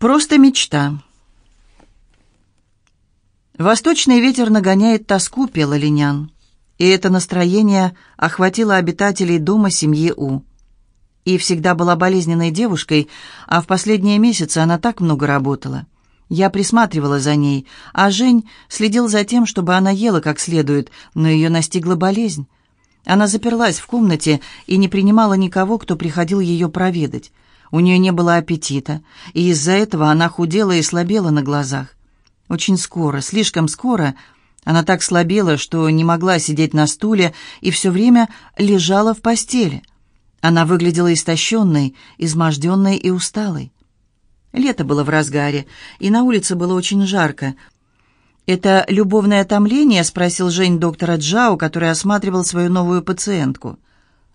Просто мечта. «Восточный ветер нагоняет тоску», — пела Линян. И это настроение охватило обитателей дома семьи У. И всегда была болезненной девушкой, а в последние месяцы она так много работала. Я присматривала за ней, а Жень следил за тем, чтобы она ела как следует, но ее настигла болезнь. Она заперлась в комнате и не принимала никого, кто приходил ее проведать. У нее не было аппетита, и из-за этого она худела и слабела на глазах. Очень скоро, слишком скоро, она так слабела, что не могла сидеть на стуле и все время лежала в постели. Она выглядела истощенной, изможденной и усталой. Лето было в разгаре, и на улице было очень жарко. «Это любовное томление?» — спросил Жень доктора Джао, который осматривал свою новую пациентку.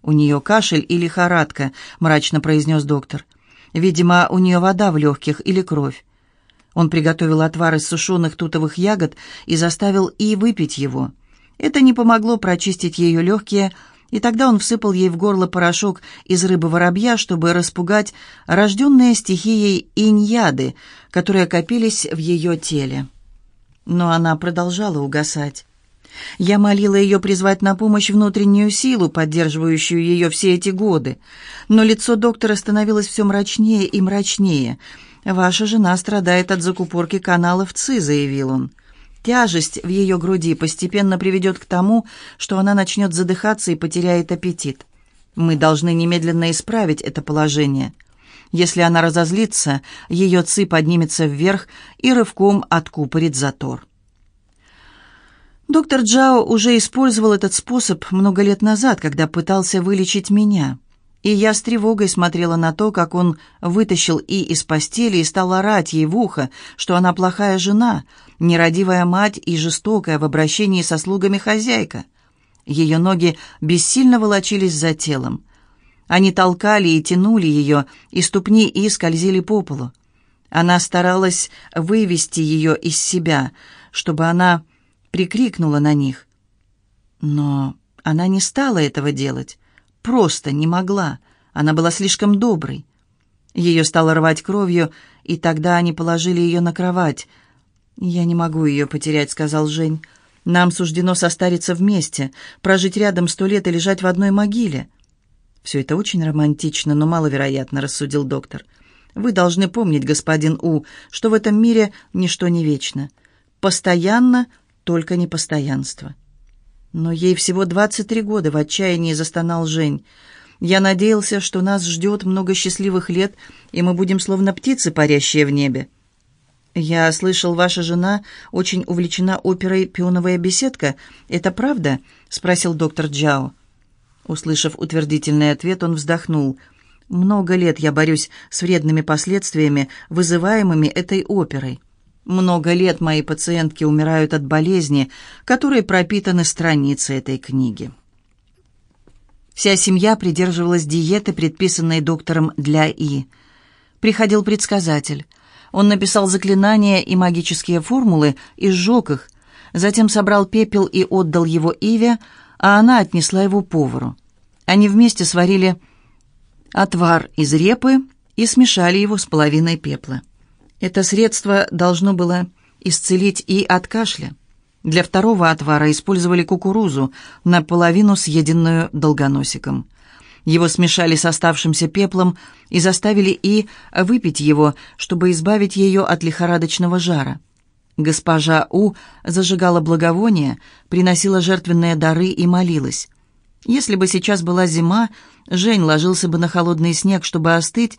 «У нее кашель и лихорадка», — мрачно произнес доктор. «Видимо, у нее вода в легких или кровь. Он приготовил отвар из сушеных тутовых ягод и заставил И выпить его. Это не помогло прочистить ее легкие, и тогда он всыпал ей в горло порошок из рыбы-воробья, чтобы распугать рожденные стихией иньяды, которые копились в ее теле. Но она продолжала угасать. Я молила ее призвать на помощь внутреннюю силу, поддерживающую ее все эти годы. Но лицо доктора становилось все мрачнее и мрачнее — «Ваша жена страдает от закупорки каналов ЦИ», — заявил он. «Тяжесть в ее груди постепенно приведет к тому, что она начнет задыхаться и потеряет аппетит. Мы должны немедленно исправить это положение. Если она разозлится, ее ЦИ поднимется вверх и рывком откупорит затор». Доктор Джао уже использовал этот способ много лет назад, когда пытался вылечить меня и я с тревогой смотрела на то, как он вытащил И из постели и стал орать ей в ухо, что она плохая жена, нерадивая мать и жестокая в обращении со слугами хозяйка. Ее ноги бессильно волочились за телом. Они толкали и тянули ее, и ступни И скользили по полу. Она старалась вывести ее из себя, чтобы она прикрикнула на них. Но она не стала этого делать просто не могла. Она была слишком доброй. Ее стало рвать кровью, и тогда они положили ее на кровать. «Я не могу ее потерять», — сказал Жень. «Нам суждено состариться вместе, прожить рядом сто лет и лежать в одной могиле». «Все это очень романтично, но маловероятно», — рассудил доктор. «Вы должны помнить, господин У, что в этом мире ничто не вечно. Постоянно, только непостоянство». Но ей всего 23 года, в отчаянии застонал Жень. Я надеялся, что нас ждет много счастливых лет, и мы будем словно птицы, парящие в небе. «Я слышал, ваша жена очень увлечена оперой «Пионовая беседка». Это правда?» — спросил доктор Джао. Услышав утвердительный ответ, он вздохнул. «Много лет я борюсь с вредными последствиями, вызываемыми этой оперой. Много лет мои пациентки умирают от болезни, которые пропитаны страницы этой книги. Вся семья придерживалась диеты, предписанной доктором для И. Приходил предсказатель. Он написал заклинания и магические формулы и сжег их, затем собрал пепел и отдал его Иве, а она отнесла его повару. Они вместе сварили отвар из репы и смешали его с половиной пепла. Это средство должно было исцелить и от кашля. Для второго отвара использовали кукурузу, наполовину съеденную долгоносиком. Его смешали с оставшимся пеплом и заставили И выпить его, чтобы избавить ее от лихорадочного жара. Госпожа У зажигала благовония, приносила жертвенные дары и молилась. Если бы сейчас была зима, Жень ложился бы на холодный снег, чтобы остыть,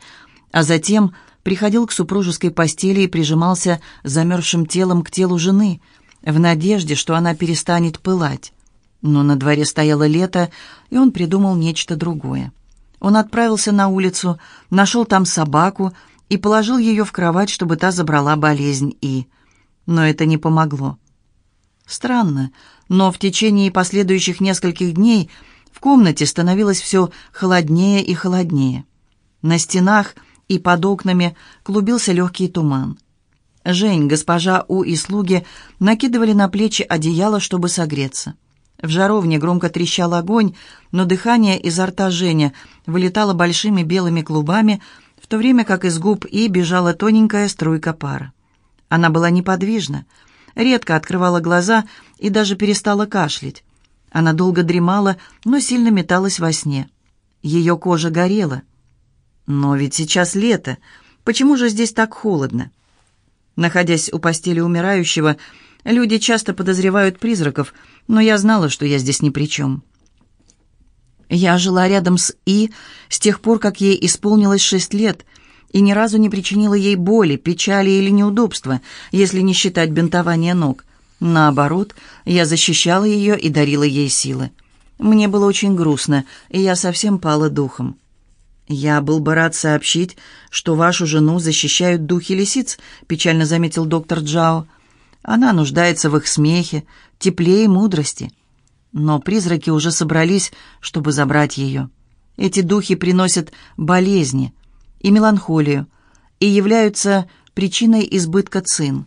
а затем приходил к супружеской постели и прижимался замерзшим телом к телу жены, в надежде, что она перестанет пылать. Но на дворе стояло лето, и он придумал нечто другое. Он отправился на улицу, нашел там собаку и положил ее в кровать, чтобы та забрала болезнь И. Но это не помогло. Странно, но в течение последующих нескольких дней в комнате становилось все холоднее и холоднее. На стенах и под окнами клубился легкий туман. Жень, госпожа У и слуги накидывали на плечи одеяло, чтобы согреться. В жаровне громко трещал огонь, но дыхание изо рта Женя вылетало большими белыми клубами, в то время как из губ И бежала тоненькая струйка пара. Она была неподвижна, редко открывала глаза и даже перестала кашлять. Она долго дремала, но сильно металась во сне. Ее кожа горела. Но ведь сейчас лето. Почему же здесь так холодно? Находясь у постели умирающего, люди часто подозревают призраков, но я знала, что я здесь ни при чем. Я жила рядом с И с тех пор, как ей исполнилось шесть лет, и ни разу не причинила ей боли, печали или неудобства, если не считать бинтования ног. Наоборот, я защищала ее и дарила ей силы. Мне было очень грустно, и я совсем пала духом. «Я был бы рад сообщить, что вашу жену защищают духи лисиц», печально заметил доктор Джао. «Она нуждается в их смехе, тепле и мудрости». Но призраки уже собрались, чтобы забрать ее. Эти духи приносят болезни и меланхолию и являются причиной избытка цин.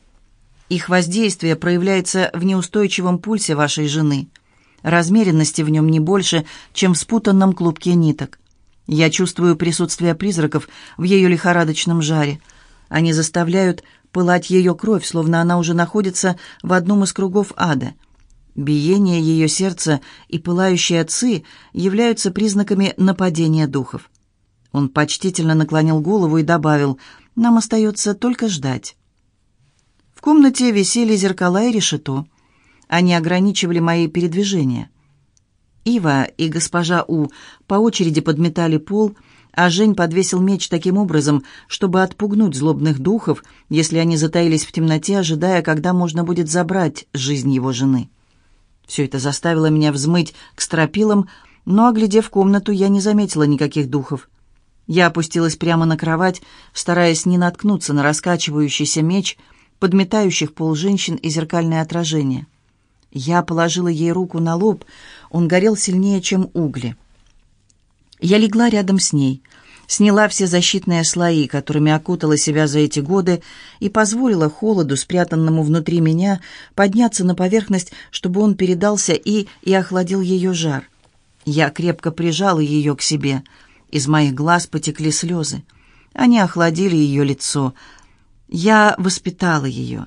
Их воздействие проявляется в неустойчивом пульсе вашей жены. Размеренности в нем не больше, чем в спутанном клубке ниток. Я чувствую присутствие призраков в ее лихорадочном жаре. Они заставляют пылать ее кровь, словно она уже находится в одном из кругов ада – Биение ее сердца и пылающие отцы являются признаками нападения духов. Он почтительно наклонил голову и добавил, «Нам остается только ждать». В комнате висели зеркала и решето. Они ограничивали мои передвижения. Ива и госпожа У по очереди подметали пол, а Жень подвесил меч таким образом, чтобы отпугнуть злобных духов, если они затаились в темноте, ожидая, когда можно будет забрать жизнь его жены. Все это заставило меня взмыть к стропилам, но, оглядев комнату, я не заметила никаких духов. Я опустилась прямо на кровать, стараясь не наткнуться на раскачивающийся меч, подметающих пол женщин и зеркальное отражение. Я положила ей руку на лоб, он горел сильнее, чем угли. Я легла рядом с ней — сняла все защитные слои, которыми окутала себя за эти годы, и позволила холоду, спрятанному внутри меня, подняться на поверхность, чтобы он передался и и охладил ее жар. Я крепко прижала ее к себе. Из моих глаз потекли слезы. Они охладили ее лицо. Я воспитала ее.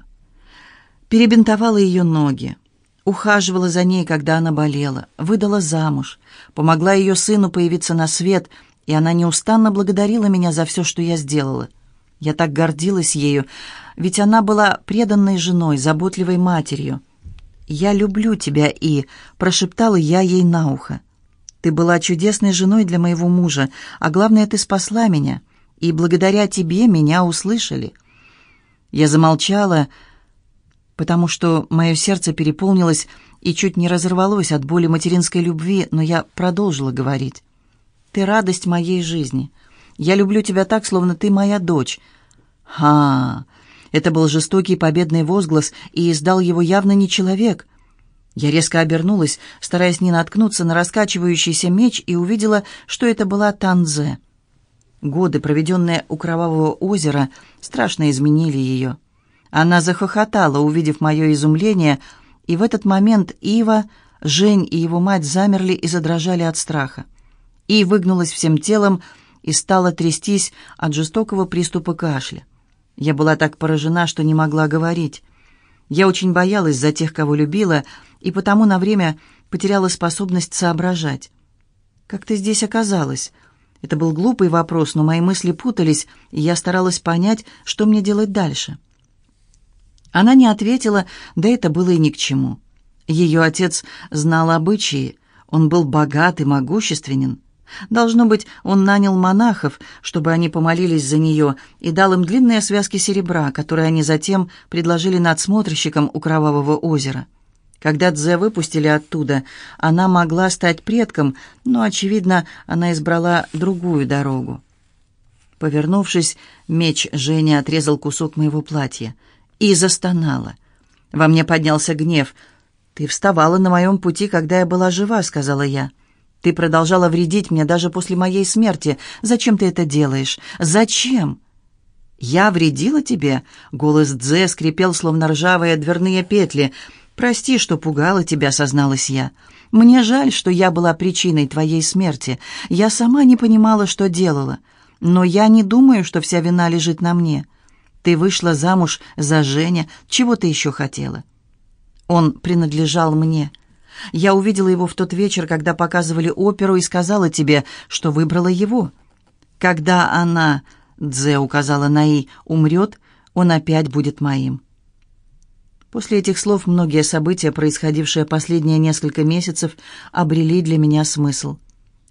Перебинтовала ее ноги. Ухаживала за ней, когда она болела, выдала замуж, помогла ее сыну появиться на свет — и она неустанно благодарила меня за все, что я сделала. Я так гордилась ею, ведь она была преданной женой, заботливой матерью. «Я люблю тебя, И», — прошептала я ей на ухо. «Ты была чудесной женой для моего мужа, а главное, ты спасла меня, и благодаря тебе меня услышали». Я замолчала, потому что мое сердце переполнилось и чуть не разорвалось от боли материнской любви, но я продолжила говорить. Ты радость моей жизни. Я люблю тебя так, словно ты моя дочь». «Ха!» Это был жестокий победный возглас, и издал его явно не человек. Я резко обернулась, стараясь не наткнуться на раскачивающийся меч, и увидела, что это была Танзе. Годы, проведенные у Кровавого озера, страшно изменили ее. Она захохотала, увидев мое изумление, и в этот момент Ива, Жень и его мать замерли и задрожали от страха и выгнулась всем телом и стала трястись от жестокого приступа кашля. Я была так поражена, что не могла говорить. Я очень боялась за тех, кого любила, и потому на время потеряла способность соображать. «Как ты здесь оказалась?» Это был глупый вопрос, но мои мысли путались, и я старалась понять, что мне делать дальше. Она не ответила, да это было и ни к чему. Ее отец знал обычаи, он был богат и могущественен. Должно быть, он нанял монахов, чтобы они помолились за нее, и дал им длинные связки серебра, которые они затем предложили надсмотрщикам у Кровавого озера. Когда Дзе выпустили оттуда, она могла стать предком, но, очевидно, она избрала другую дорогу. Повернувшись, меч Жени отрезал кусок моего платья и застонала. Во мне поднялся гнев. «Ты вставала на моем пути, когда я была жива», — сказала я. Ты продолжала вредить мне даже после моей смерти. Зачем ты это делаешь? Зачем?» «Я вредила тебе?» — голос Дзе скрипел, словно ржавые дверные петли. «Прости, что пугала тебя», — созналась я. «Мне жаль, что я была причиной твоей смерти. Я сама не понимала, что делала. Но я не думаю, что вся вина лежит на мне. Ты вышла замуж за Женя. Чего ты еще хотела? Он принадлежал мне. Я увидела его в тот вечер, когда показывали оперу, и сказала тебе, что выбрала его. Когда она, Дзе указала на И, умрет, он опять будет моим. После этих слов многие события, происходившие последние несколько месяцев, обрели для меня смысл.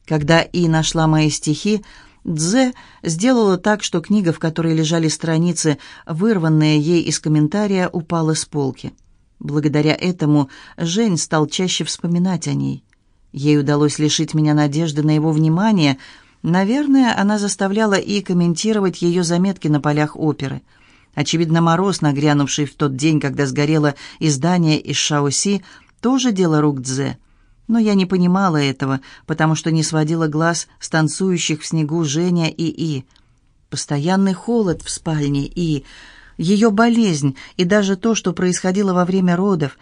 Когда И нашла мои стихи, Дзе сделала так, что книга, в которой лежали страницы, вырванные ей из комментария, упала с полки. Благодаря этому Жень стал чаще вспоминать о ней. Ей удалось лишить меня надежды на его внимание. Наверное, она заставляла и комментировать ее заметки на полях оперы. Очевидно, мороз, нагрянувший в тот день, когда сгорело издание из Шаоси, тоже дело рук Дзе. Но я не понимала этого, потому что не сводила глаз с танцующих в снегу Женя и И. Постоянный холод в спальне И ее болезнь и даже то, что происходило во время родов.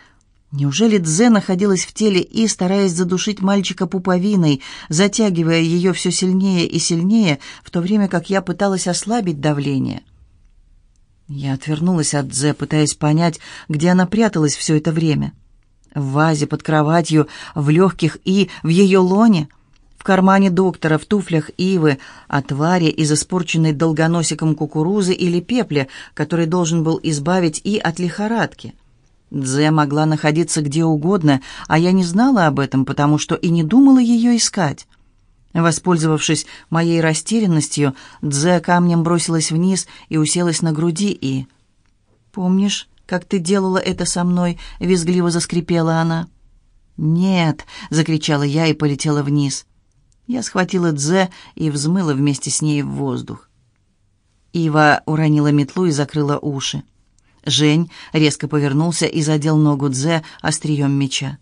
Неужели Дзе находилась в теле и, стараясь задушить мальчика пуповиной, затягивая ее все сильнее и сильнее, в то время как я пыталась ослабить давление? Я отвернулась от Дзе, пытаясь понять, где она пряталась все это время. В вазе под кроватью, в легких и в ее лоне — в кармане доктора, в туфлях ивы, о твари из испорченной долгоносиком кукурузы или пепля, который должен был избавить и от лихорадки. Дзе могла находиться где угодно, а я не знала об этом, потому что и не думала ее искать. Воспользовавшись моей растерянностью, Дзе камнем бросилась вниз и уселась на груди и... «Помнишь, как ты делала это со мной?» — визгливо заскрипела она. «Нет!» — закричала я и полетела вниз. Я схватила Дзе и взмыла вместе с ней в воздух. Ива уронила метлу и закрыла уши. Жень резко повернулся и задел ногу Дзе острием меча.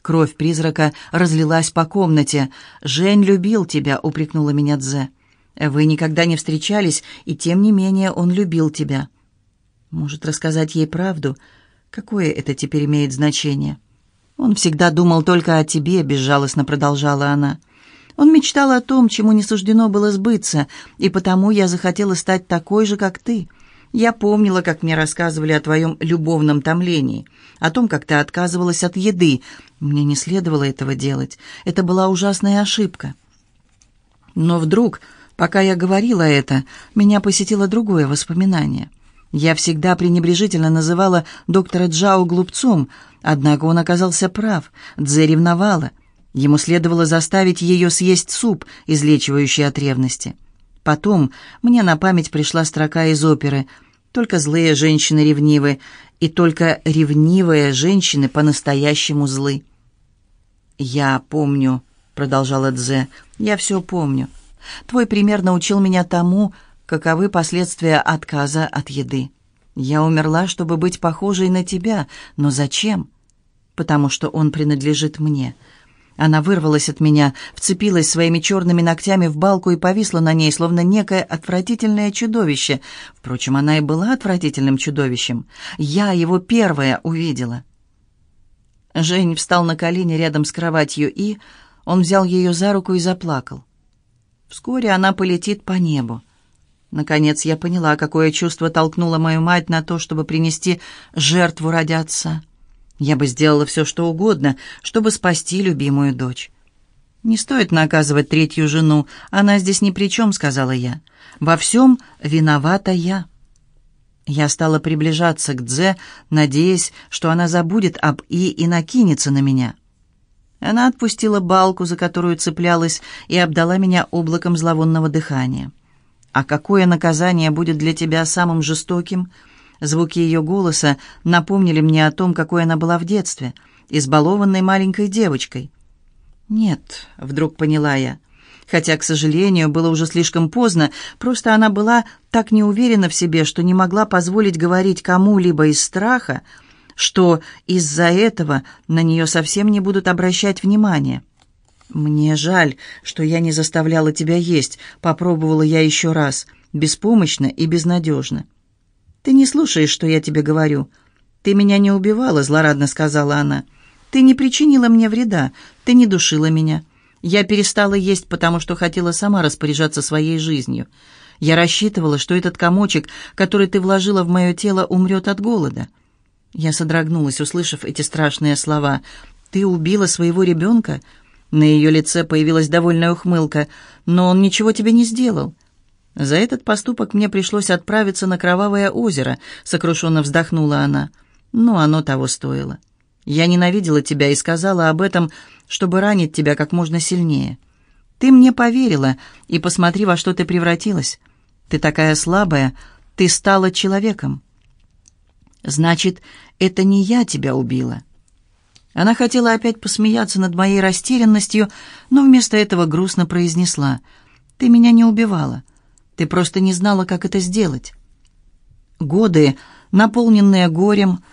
Кровь призрака разлилась по комнате. «Жень любил тебя», — упрекнула меня Дзе. «Вы никогда не встречались, и тем не менее он любил тебя». «Может, рассказать ей правду? Какое это теперь имеет значение?» «Он всегда думал только о тебе», — безжалостно продолжала она. «Он мечтал о том, чему не суждено было сбыться, и потому я захотела стать такой же, как ты. Я помнила, как мне рассказывали о твоем любовном томлении, о том, как ты отказывалась от еды. Мне не следовало этого делать. Это была ужасная ошибка. Но вдруг, пока я говорила это, меня посетило другое воспоминание. Я всегда пренебрежительно называла доктора Джао глупцом, однако он оказался прав. Дзе ревновала — Ему следовало заставить ее съесть суп, излечивающий от ревности. Потом мне на память пришла строка из оперы «Только злые женщины ревнивы, и только ревнивые женщины по-настоящему злы». «Я помню», — продолжала Дзе, — «я все помню. Твой пример научил меня тому, каковы последствия отказа от еды. Я умерла, чтобы быть похожей на тебя, но зачем? Потому что он принадлежит мне». Она вырвалась от меня, вцепилась своими черными ногтями в балку и повисла на ней, словно некое отвратительное чудовище. Впрочем, она и была отвратительным чудовищем. Я его первая увидела. Жень встал на колени рядом с кроватью и... Он взял ее за руку и заплакал. Вскоре она полетит по небу. Наконец я поняла, какое чувство толкнуло мою мать на то, чтобы принести жертву ради отца. Я бы сделала все, что угодно, чтобы спасти любимую дочь. «Не стоит наказывать третью жену, она здесь ни при чем», — сказала я. «Во всем виновата я». Я стала приближаться к Дзе, надеясь, что она забудет об И и накинется на меня. Она отпустила балку, за которую цеплялась, и обдала меня облаком зловонного дыхания. «А какое наказание будет для тебя самым жестоким?» Звуки ее голоса напомнили мне о том, какой она была в детстве, избалованной маленькой девочкой. «Нет», — вдруг поняла я, хотя, к сожалению, было уже слишком поздно, просто она была так неуверена в себе, что не могла позволить говорить кому-либо из страха, что из-за этого на нее совсем не будут обращать внимания. «Мне жаль, что я не заставляла тебя есть», — попробовала я еще раз, беспомощно и безнадежно. «Ты не слушаешь, что я тебе говорю. Ты меня не убивала», — злорадно сказала она. «Ты не причинила мне вреда, ты не душила меня. Я перестала есть, потому что хотела сама распоряжаться своей жизнью. Я рассчитывала, что этот комочек, который ты вложила в мое тело, умрет от голода. Я содрогнулась, услышав эти страшные слова. «Ты убила своего ребенка?» На ее лице появилась довольная ухмылка. «Но он ничего тебе не сделал». «За этот поступок мне пришлось отправиться на Кровавое озеро», — сокрушенно вздохнула она. «Но оно того стоило. Я ненавидела тебя и сказала об этом, чтобы ранить тебя как можно сильнее. Ты мне поверила, и посмотри, во что ты превратилась. Ты такая слабая, ты стала человеком». «Значит, это не я тебя убила». Она хотела опять посмеяться над моей растерянностью, но вместо этого грустно произнесла. «Ты меня не убивала. Ты просто не знала, как это сделать». Годы, наполненные горем,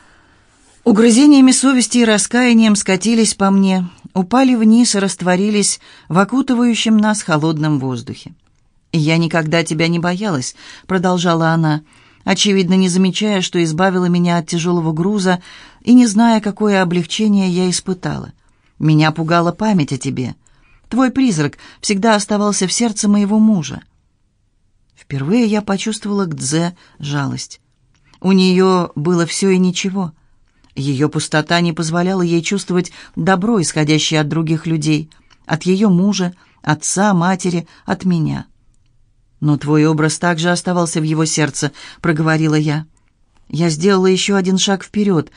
угрызениями совести и раскаянием скатились по мне, упали вниз и растворились в окутывающем нас холодном воздухе. «Я никогда тебя не боялась», — продолжала она, — очевидно, не замечая, что избавила меня от тяжелого груза и не зная, какое облегчение я испытала. Меня пугала память о тебе. Твой призрак всегда оставался в сердце моего мужа. Впервые я почувствовала к Дзе жалость. У нее было все и ничего. Ее пустота не позволяла ей чувствовать добро, исходящее от других людей, от ее мужа, отца, матери, от меня. «Но твой образ также оставался в его сердце», — проговорила я. Я сделала еще один шаг вперед.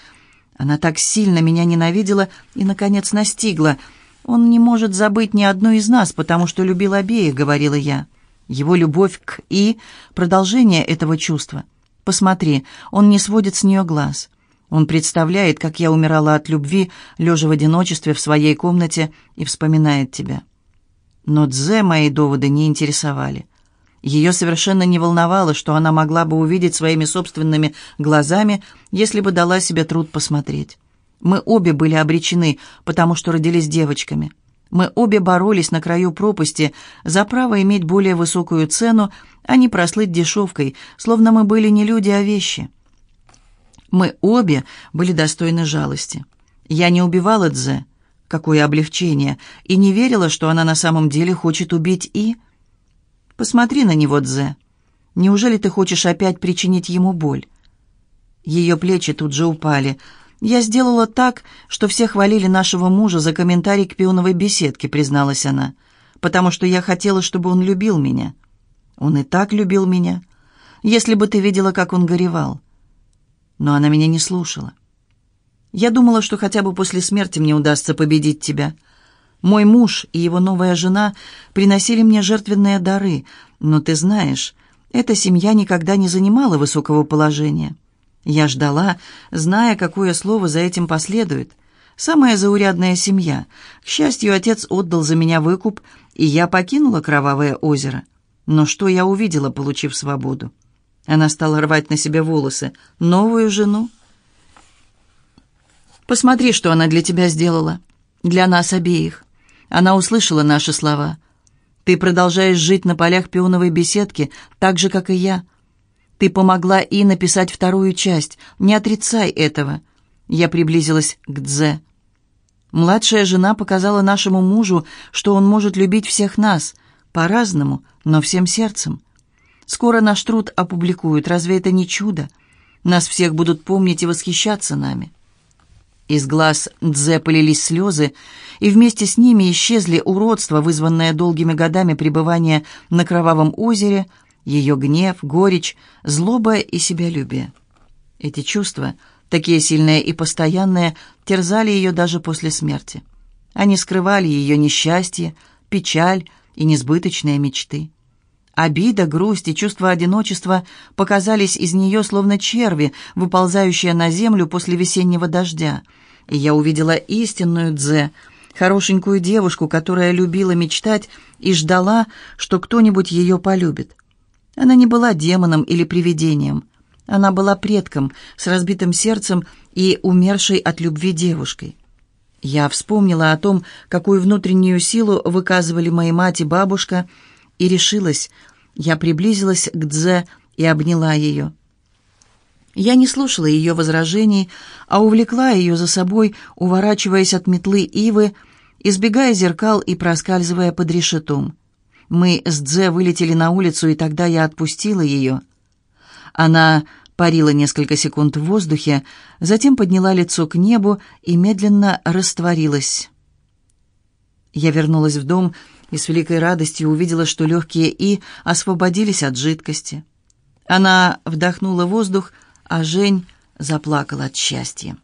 Она так сильно меня ненавидела и, наконец, настигла. «Он не может забыть ни одну из нас, потому что любил обеих», — говорила я. Его любовь к И — продолжение этого чувства. Посмотри, он не сводит с нее глаз. Он представляет, как я умирала от любви, лежа в одиночестве в своей комнате, и вспоминает тебя. Но Дзе мои доводы не интересовали. Ее совершенно не волновало, что она могла бы увидеть своими собственными глазами, если бы дала себе труд посмотреть. Мы обе были обречены, потому что родились девочками. Мы обе боролись на краю пропасти за право иметь более высокую цену, а не прослыть дешевкой, словно мы были не люди, а вещи. Мы обе были достойны жалости. Я не убивала Дзе, какое облегчение, и не верила, что она на самом деле хочет убить И. Посмотри на него, Дзе. Неужели ты хочешь опять причинить ему боль?» Ее плечи тут же упали. «Я сделала так, что все хвалили нашего мужа за комментарий к пионовой беседке», призналась она, «потому что я хотела, чтобы он любил меня». «Он и так любил меня. Если бы ты видела, как он горевал». Но она меня не слушала. «Я думала, что хотя бы после смерти мне удастся победить тебя». Мой муж и его новая жена приносили мне жертвенные дары, но ты знаешь, эта семья никогда не занимала высокого положения. Я ждала, зная, какое слово за этим последует. Самая заурядная семья. К счастью, отец отдал за меня выкуп, и я покинула Кровавое озеро. Но что я увидела, получив свободу? Она стала рвать на себе волосы. Новую жену? Посмотри, что она для тебя сделала. Для нас обеих. Она услышала наши слова. «Ты продолжаешь жить на полях пионовой беседки, так же, как и я. Ты помогла и написать вторую часть. Не отрицай этого». Я приблизилась к Дзе. Младшая жена показала нашему мужу, что он может любить всех нас, по-разному, но всем сердцем. Скоро наш труд опубликуют, разве это не чудо? Нас всех будут помнить и восхищаться нами. Из глаз Дзе полились слезы, и вместе с ними исчезли уродства, вызванное долгими годами пребывания на Кровавом озере, ее гнев, горечь, злоба и себялюбие. Эти чувства, такие сильные и постоянные, терзали ее даже после смерти. Они скрывали ее несчастье, печаль и несбыточные мечты. Обида, грусть и чувство одиночества показались из нее словно черви, выползающие на землю после весеннего дождя. И я увидела истинную Дзе, хорошенькую девушку, которая любила мечтать и ждала, что кто-нибудь ее полюбит. Она не была демоном или привидением. Она была предком, с разбитым сердцем и умершей от любви девушкой. Я вспомнила о том, какую внутреннюю силу выказывали мои мать и бабушка – и решилась. Я приблизилась к Дзе и обняла ее. Я не слушала ее возражений, а увлекла ее за собой, уворачиваясь от метлы ивы избегая зеркал и проскальзывая под решетом. Мы с Дзе вылетели на улицу, и тогда я отпустила ее. Она парила несколько секунд в воздухе, затем подняла лицо к небу и медленно растворилась. Я вернулась в дом и с великой радостью увидела, что легкие И освободились от жидкости. Она вдохнула воздух, а Жень заплакал от счастья.